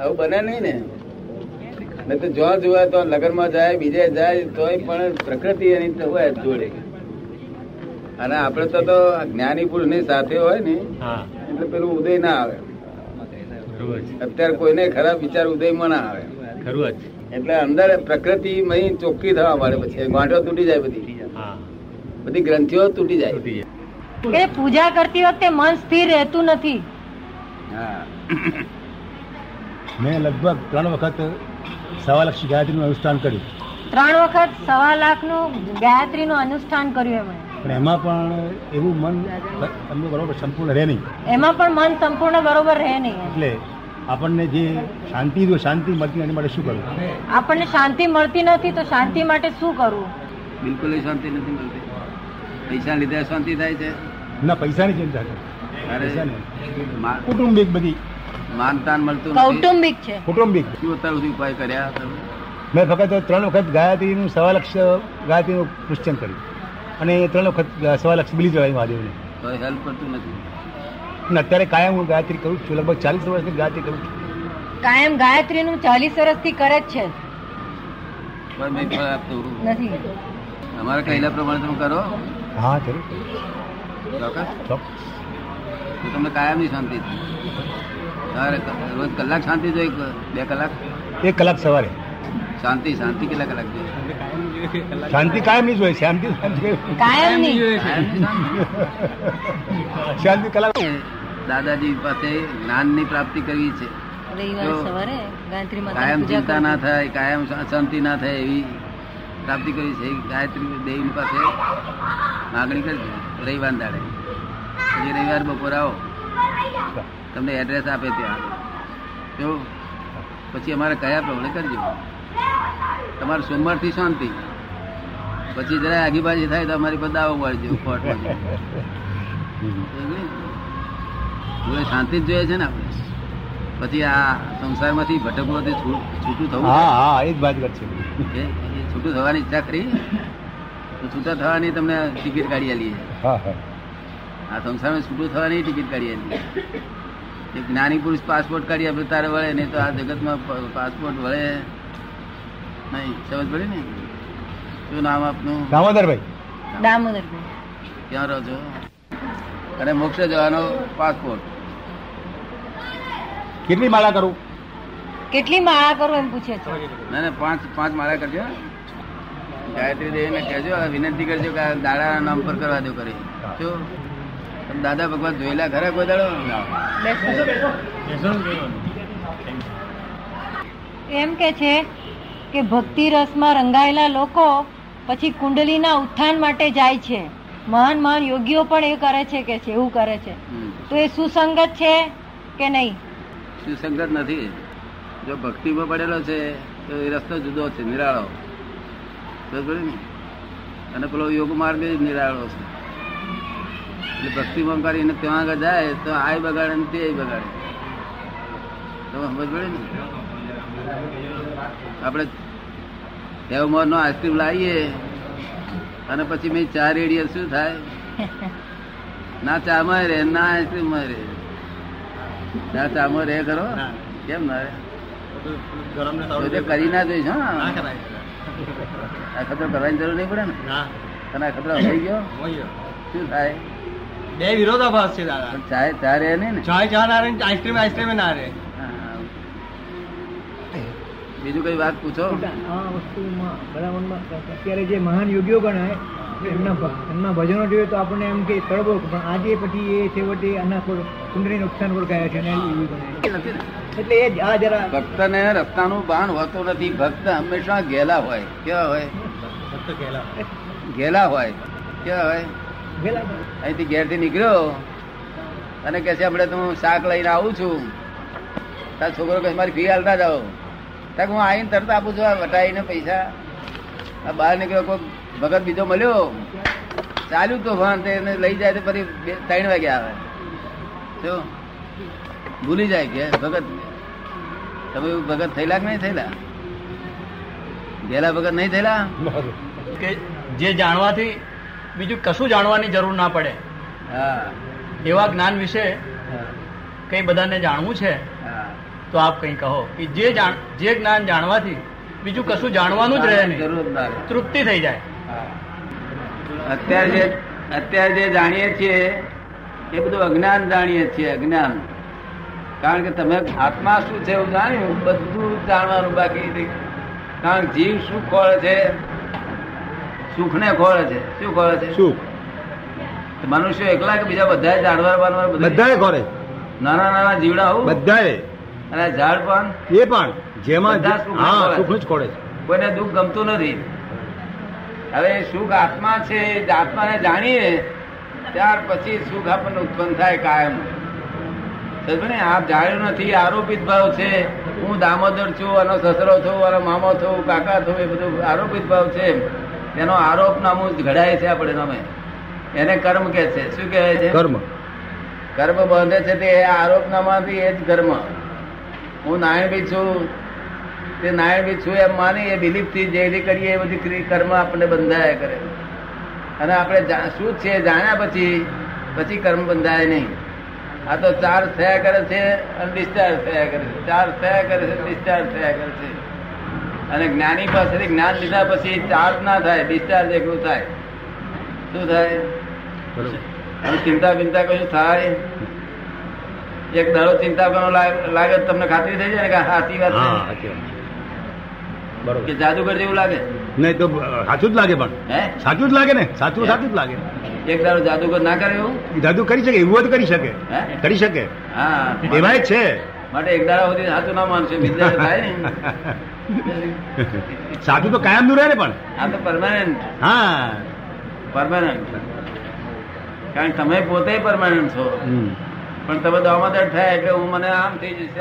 આવું બને નહીં ને. નહીં તો જોવા જોવા તો લગ્નમાં જાય બીજે જાય તોય પણ પ્રકૃતિ એની હોય જોડે. અને આપણે તો તો જ્ઞાની પુરુષની સાથે હોય ને એટલે પેલું ઉદય ના આવે. અત્યારે કોઈને ખરાબ વિચાર ઉદયમાં ના આવે. ખરું એટલે અંદર પ્રકૃતિ મહી ચોખ્ખી થવા મળે પછી. ગાંઠો તૂટી જાય બધી. બધી ગ્રંથિઓ તૂટી જાય. પૂજા કરતી વખતે મન સ્થિર રહેતું નથી. હા. મેં લગભગ ત્રણ વખત સવા લાખ ગાયત્રીનું અનુષ્ઠાન કર્યું. ત્રણ વખત સવા લાખનું ગાયત્રીનું અનુષ્ઠાન કર્યું એમણે. પણ એમાં પણ એવું મન તમને બરોબર સંપૂર્ણ રહે નહીં. એમાં પણ મન સંપૂર્ણ બરોબર રહે નહીં. એટલે આપણને જે શાંતિ જો શાંતિ મળતી એની માટે શું કરવું? આપણને શાંતિ મળતી નથી તો શાંતિ માટે શું કરવું? બિલકુલ શાંતિ નથી મળતી. પૈસા લીધે શાંતિ થાય છે. ના પૈસાની ચિંતા કરે કુટુંબિક બધી માનતાન મળતું નથી. કૌટુંબિક છે. કુટુંબિક. શું અત્યાર સુધી ઉપાય કર્યા તમે? મેં ફક્ત ત્રણ વખત ગાયત્રીનું સવા લક્ષ ગાયત્રીનું પુષ્ચન કર્યું. અને ત્રણ વખત સવા લક્ષ બિલી જવાય મહાદેવને. તો હેલ્પ કરતું નથી. અત્યારે કાયમ હું ગાયત્રી કરું છું. લગભગ ચાલીસ વર્ષથી ગાયત્રી કરું છું. કાયમ ગાયત્રી નું ચાલીસ વર્ષથી કરે જ છે. નથી. અમારા કહેલા પ્રમાણે તમે કરો? હા કરું ચોક્કસ. ચોક્કસ. તો તમને કાયમની શાંતિ રોજ કલાક શાંતિ જોઈએ બે કલાક? એક કલાક સવારે. શાંતિ શાંતિ કેટલા કલાક જોઈએ? શાંતિ કાયમ નહીં જોઈએ શાંતિ શાંતિ કાયમ નહીં. શાંતિ. શાંતિ કલાક. દાદાજી પાસે જ્ઞાનની પ્રાપ્તિ કરવી છે. કાયમ ચિંતા ના થાય કાયમ શાંતિ ના થાય એવી પ્રાપ્તિ કરવી છે. એ ગાયત્રી દેવી પાસે માગણી કરજો રવિવાર દાડે. રવિવાર બપોર આવો. તમને એડ્રેસ આપે ત્યાં. કેવું પછી અમારે કયા પ્રમાણે કરજો. તમારે સોમવારથી શાંતિ. પછી જરા આગીબાજી થાય તો અમારી પર દાવો મળજો કોર્ટમાં જોડે શાંતિ જ જોઈએ છે ને આપણે. પછી આ સંસારમાંથી ભટકવાથી છૂટું થવું હા હા એ જ વાત છે. છૂટું થવાની ઈચ્છા કરી. તો છૂટા થવાની તમને ટિકિટ કાઢી આલી હા હા. આ સંસારમાં છૂટું થવાની ટિકિટ કાઢી આલીએ. એક જ્ઞાની પુરુષ પાસપોર્ટ કાઢી આપે તારે વળે નહીં તો આ જગતમાં પાસપોર્ટ વળે. નહીં સમજ પડે ને? શું નામ આપનું? દામોદરભાઈ. દામોદરભાઈ. ક્યાં રહો છો? અને મોક્ષ જવાનો પાસપોર્ટ કેટલી માળા કરું? કેટલી માળા કરું એમ પૂછે છે. ના ના પાંચ પાંચ માળા કરજો. ગાયત્રી દેવીને કહેજો વિનંતી કરજો કે આ દાડાના નામ પર કરવા દો કરી. શું? તમે દાદા ભગવાન જોયેલા ખરા કોઈ દાડો? એમ કે છે કે ભક્તિ રસમાં રંગાયેલા લોકો પછી કુંડલીના ઉત્થાન માટે જાય છે. મહાન મહાન યોગીઓ પણ એ કરે છે કે છે એવું કરે છે. તો એ સુસંગત છે કે નહીં? સુસંગત નથી. જો ભક્તિમાં પડેલો છે તો એ રસ્તો જુદો છે નિરાળો. અને પેલો યોગ માર્ગ નિરાળો છે. એટલે ભક્તિમાં કરીને ત્યાં આગળ જાય તો આ બગાડે ને તે બગાડે. તમે સમજ પડે ને? આપણે હેવમોર નો આઈસ્ક્રીમ લાવીએ અને પછી મેં ચા રેડીએ શું થાય? ના ચા માં રે ના આઈસ્ક્રીમમાં રે ના. ચા માં રે કરો કેમ ના રે કરી ના જોઈશ હા. આ ખતરો કરવાની જરૂર નહીં પડે ને? તને ખતરો થઈ ગયો. શું થાય? બે વિરોધાભાસ છે દાદા. ચાય ચા રે નહીં ને? ચાય ચા ના રે આઈસ્ક્રીમ આઈસ્ક્રીમ ના રે બીજું કઈ વાત પૂછો? આ વસ્તુમાં ભલામણમાં અત્યારે જે મહાન યોગીઓ ગણાય એમના એમના ભજનો જોઈએ તો આપણને એમ કે તળબો પણ આજે પછી એ છેવટે આના પર કુંડળી નુકસાન પર ગયા છે એટલે એ આ જરા ભક્ત ને રસ્તાનું ભાન હોતું નથી. ભક્ત હંમેશા ગેલા હોય. કેવા હોય? ગેલા હોય. કેવા હોય? અહીંથી ઘેરથી નીકળ્યો? અને કે છે, હમણાં હું શાક લઈને આવું છું. તાર છોકરો કે મારી ફી હાલતા જાઓ. ત્યાં હું આવીને તરત આપું છું આ વટાઈને પૈસા. આ બહાર નીકળ્યો, કોઈ ભગત બીજો મળ્યો? ચાલ્યું તો ભાન તેને લઈ જાય તો ફરી ત્રણ વાગે આવે. શું? ભૂલી જાય કે, ભગત. તમે ભગત થયેલા કે નહીં થયેલા? ગેલા ભગત નહીં થયેલા? કે જે જાણવાથી બીજું કશું જાણવાની જરૂર ના પડે. હા. એવા જ્ઞાન વિશે કઈ બધાને જાણવું છે તો આપ કંઈ કહો કે જે જાણ જે જ્ઞાન જાણવાથી બીજું કશું જાણવાનું જ રહે નહીં. તૃપ્તિ થઈ જાય. અત્યારે જે અત્યારે જે જાણીએ છીએ એ બધું અજ્ઞાન જાણીએ છીએ અજ્ઞાન. કારણ કે તમે આત્મા શું છે એવું જાણ્યું બધું જાણવાનું બાકી. કારણ કે જીવ શું ખોળે છે સુખ ને ખોળે છે. શું ખોળે છે? સુખ. મનુષ્ય એકલા કે બીજા બધા જાનવર બાનવર બધા? ખોરે નાના નાના જીવડા આવું? બધા અને ઝાડ પણ? એ પણ. જેમાં. સુખનું જ ખોળે છે. કોઈને દુઃખ ગમતું નથી. હવે સુખ આત્મા છે આત્માને જાણીએ ત્યાર પછી સુખ આપણને ઉત્પન્ન થાય કાયમ. ને? આપ જાણ્યું નથી આરોપિત ભાવ છે. હું દામોદર છું આનો સસરો છું આનો મામો છું કાકા છું એ બધું આરોપિત ભાવ છે. એનો આરોપ નામું ઘડાય છે આપણે નામે એને કર્મ કે છે? શું કહેવાય છે? કર્મ. કર્મ બાંધે છે તે આરોપનામાંથી એ જ કર્મ. હું નારાયણભી છું. તે નારાયણભી છું એમ માની એ બિલીફથી જે જે કરીએ એ બધી કર્મ આપણને બંધાયા કરે. અને આપણે શું છે જાણ્યા પછી પછી કર્મ બંધાય નહીં. આ તો ચાર થયા કરે છે અને ડિસ્ચાર્જ થયા કરે છે. ચાર થયા કરે છે ડિસ્ચાર્જ થયા કરે છે. અને જ્ઞાની પાસેથી જ્ઞાન લીધા પછી ચાર્જ ના થાય ડિસ્ચાર્જ એકલું થાય. શું થાય? અને ચિંતા બિંતા કશું થાય? એક દાડો ચિંતા કરવાનો લાગે તમને ખાતરી થઈ જાય ને કે સાચી વાત. બરોબર. કે જાદુગર જેવું લાગે? નહીં તો સાચું જ લાગે પણ. હે? સાચું જ લાગે ને? સાચું સાચું જ લાગે. એક દાડો જાદુગર ના કરે એવું? જાદુ કરી શકે એવું જ કરી શકે. કરી શકે. હા એવાય છે. માટે એક દાડા સુધી સાચું ના માનશે બીજા થાય ને સાચું તો કાયમનું રહે ને પણ. આ તો પરમાનન્ટ હા. પરમાનન્ટ કારણ તમે પોતે પરમાનન્ટ છો. પણ તમે દામોદર થાય એટલે હું મને આમ થઈ જશે.